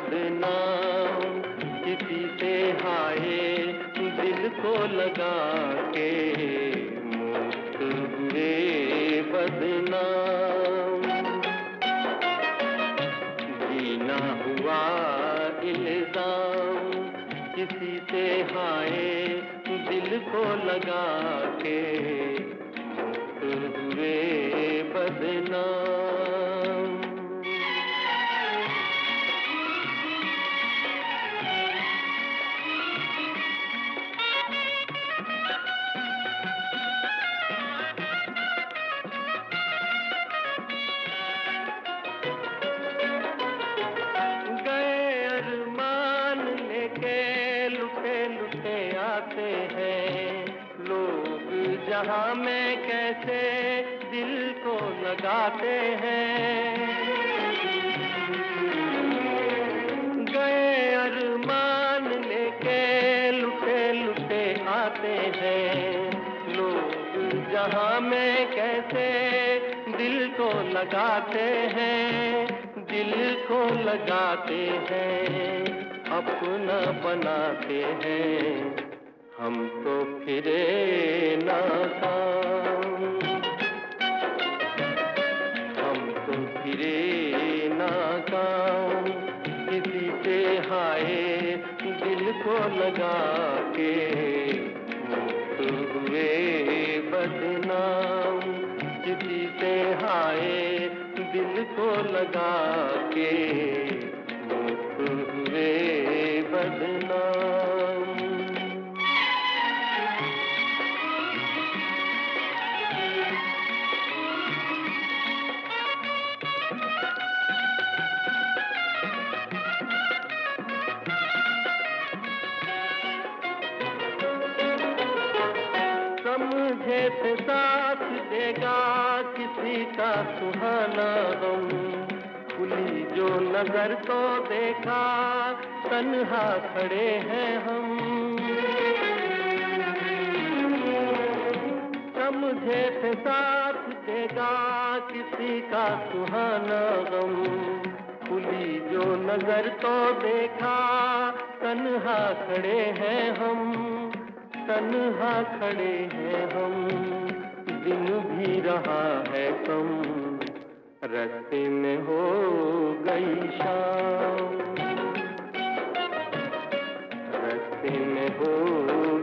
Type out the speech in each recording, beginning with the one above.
बदनाम किसी से हाय दिल को लगा के मुक्त हुए बदनाम जीना हुआ इल्ज़ाम। किसी से हाय दिल को लगा के लुटे आते हैं। लोग जहाँ में कैसे दिल को लगाते हैं। गए अरमान लेके लुटे लुटे आते हैं। लोग जहाँ में कैसे दिल को लगाते हैं। दिल को लगाते हैं, अपना बनाते हैं। हम तो फिरे नाकाम हम तो फिरे नाकाम किसी से हाय दिल को लगा के मुक्त हुए बदनाम। किसी से हाय को लगा के हुए बदनाम। समझे थे साथ देगा किसी का सुहाना गम खुली जो नज़र तो देखा, तन्हा खड़े हैं हम। समझे थे साथ देगा किसी का सुहाना गम खुली जो नज़र तो देखा, तन्हा खड़े हैं हम, तन्हा खड़े हैं हम। रहा है कम। रस्ते में हो गई शाम। रस्ते में हो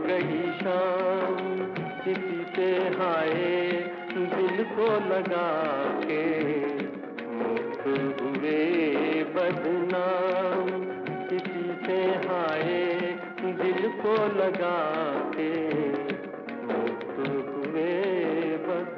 गई शाम। किसी से हाय दिल को लगा के। मुक्त हुए बदनाम। किसी से हाय दिल को लगा के। मुक्त हुए बदनाम।